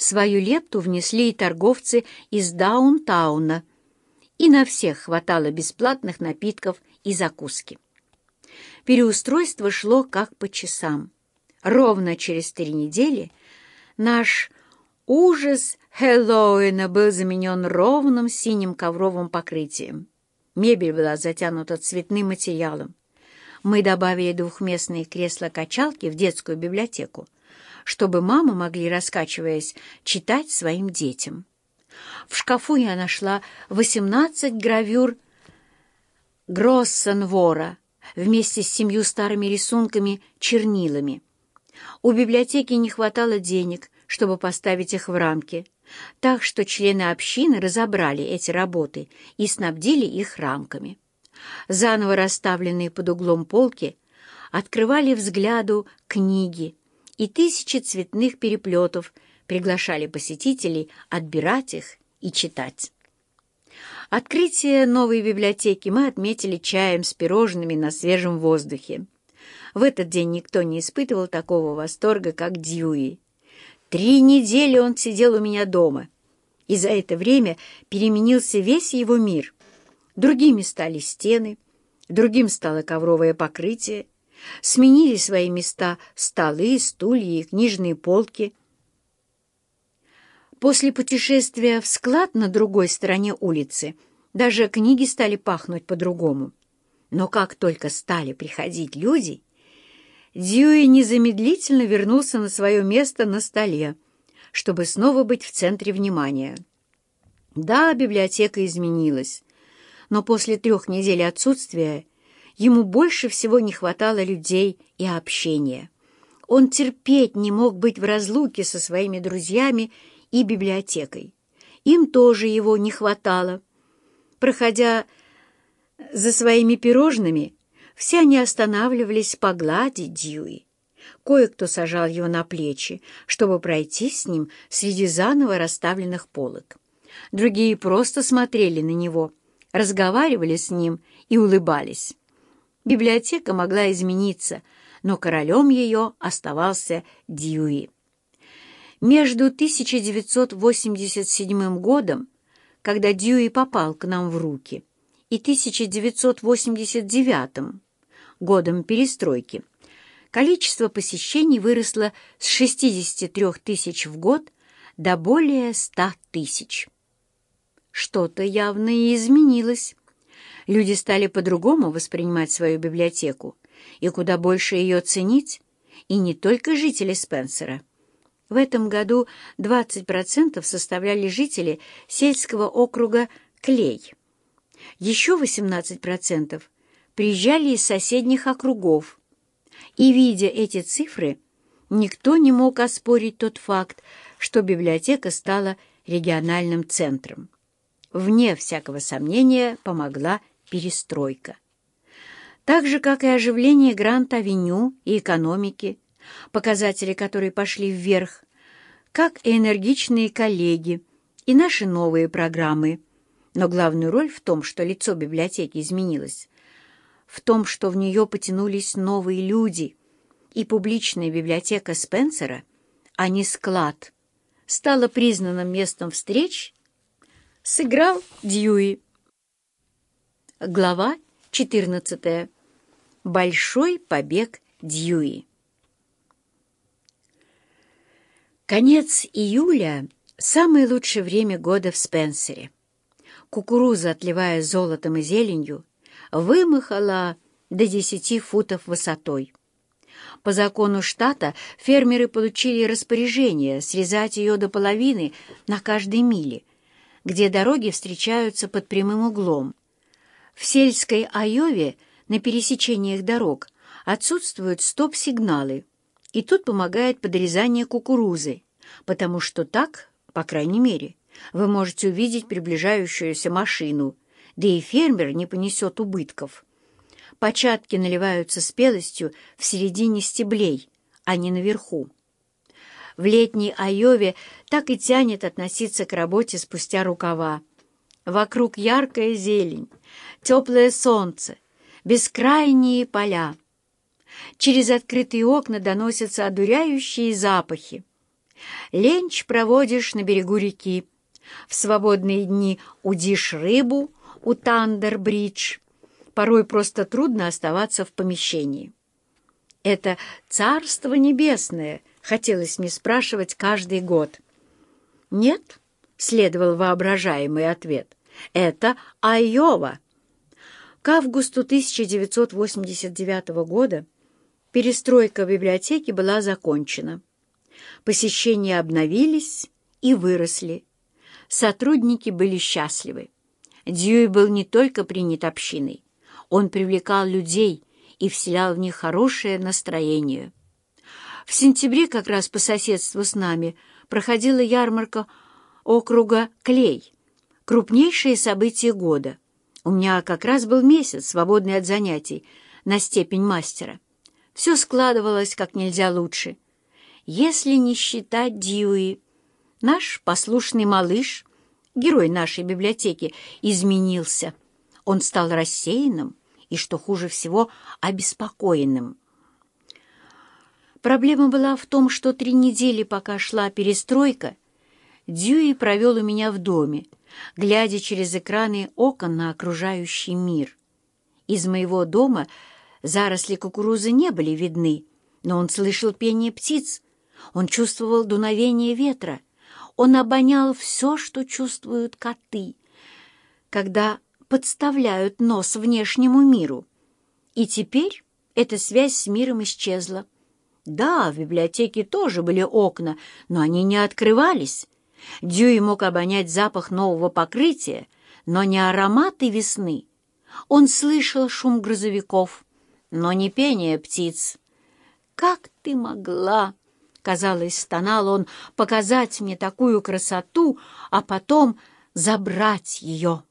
Свою лепту внесли и торговцы из даунтауна, и на всех хватало бесплатных напитков и закуски. Переустройство шло как по часам. Ровно через три недели наш ужас Хэллоуина был заменен ровным синим ковровым покрытием. Мебель была затянута цветным материалом. Мы добавили двухместные кресла-качалки в детскую библиотеку, чтобы мамы могли, раскачиваясь, читать своим детям. В шкафу я нашла 18 гравюр Гроссенвора вместе с семью старыми рисунками чернилами. У библиотеки не хватало денег, чтобы поставить их в рамки, так что члены общины разобрали эти работы и снабдили их рамками. Заново расставленные под углом полки открывали взгляду книги, и тысячи цветных переплетов приглашали посетителей отбирать их и читать. Открытие новой библиотеки мы отметили чаем с пирожными на свежем воздухе. В этот день никто не испытывал такого восторга, как Дьюи. Три недели он сидел у меня дома, и за это время переменился весь его мир. Другими стали стены, другим стало ковровое покрытие, сменили свои места столы, стулья и книжные полки. После путешествия в склад на другой стороне улицы даже книги стали пахнуть по-другому. Но как только стали приходить люди, Дьюи незамедлительно вернулся на свое место на столе, чтобы снова быть в центре внимания. Да, библиотека изменилась, но после трех недель отсутствия ему больше всего не хватало людей и общения. Он терпеть не мог быть в разлуке со своими друзьями и библиотекой. Им тоже его не хватало. Проходя за своими пирожными, все они останавливались погладить Дьюи. Кое-кто сажал его на плечи, чтобы пройти с ним среди заново расставленных полок. Другие просто смотрели на него, разговаривали с ним и улыбались. Библиотека могла измениться, но королем ее оставался Дьюи. Между 1987 годом, когда Дьюи попал к нам в руки, и 1989 годом перестройки, количество посещений выросло с 63 тысяч в год до более 100 тысяч. Что-то явно и изменилось. Люди стали по-другому воспринимать свою библиотеку и куда больше ее ценить, и не только жители Спенсера. В этом году 20% составляли жители сельского округа Клей. Еще 18% приезжали из соседних округов. И, видя эти цифры, никто не мог оспорить тот факт, что библиотека стала региональным центром. Вне всякого сомнения помогла перестройка. Так же, как и оживление Гранд-авеню и экономики, показатели которой пошли вверх, как и энергичные коллеги и наши новые программы. Но главную роль в том, что лицо библиотеки изменилось, в том, что в нее потянулись новые люди, и публичная библиотека Спенсера, а не склад, стала признанным местом встреч, сыграл Дьюи. Глава 14. Большой побег Дьюи. Конец июля — самое лучшее время года в Спенсере. Кукуруза, отливая золотом и зеленью, вымахала до 10 футов высотой. По закону штата фермеры получили распоряжение срезать ее до половины на каждой миле, где дороги встречаются под прямым углом. В сельской Айове на пересечениях дорог отсутствуют стоп-сигналы, и тут помогает подрезание кукурузы, потому что так, по крайней мере, вы можете увидеть приближающуюся машину, да и фермер не понесет убытков. Початки наливаются спелостью в середине стеблей, а не наверху. В летней Айове так и тянет относиться к работе спустя рукава. Вокруг яркая зелень, теплое солнце, бескрайние поля. Через открытые окна доносятся одуряющие запахи. Ленч проводишь на берегу реки. В свободные дни удишь рыбу у Тандер-бридж. Порой просто трудно оставаться в помещении. Это «Царство небесное», хотелось мне спрашивать каждый год. «Нет», — следовал воображаемый ответ, — «это Айова». К августу 1989 года перестройка библиотеки была закончена. Посещения обновились и выросли. Сотрудники были счастливы. Дьюи был не только принят общиной, он привлекал людей и вселял в них хорошее настроение. В сентябре как раз по соседству с нами проходила ярмарка округа Клей, крупнейшее событие года. У меня как раз был месяц, свободный от занятий, на степень мастера. Все складывалось как нельзя лучше. Если не считать Дьюи, наш послушный малыш, герой нашей библиотеки, изменился. Он стал рассеянным и, что хуже всего, обеспокоенным. Проблема была в том, что три недели, пока шла перестройка, Дьюи провел у меня в доме, глядя через экраны окон на окружающий мир. Из моего дома заросли кукурузы не были видны, но он слышал пение птиц, он чувствовал дуновение ветра, он обонял все, что чувствуют коты, когда подставляют нос внешнему миру. И теперь эта связь с миром исчезла. Да, в библиотеке тоже были окна, но они не открывались. Дьюи мог обонять запах нового покрытия, но не ароматы весны. Он слышал шум грузовиков, но не пение птиц. «Как ты могла?» — казалось, стонал он, — «показать мне такую красоту, а потом забрать ее».